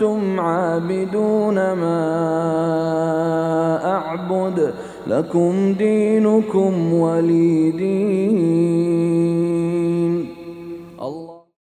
أنتم عابدون ما أعبد لكم دينكم ولي دين. الله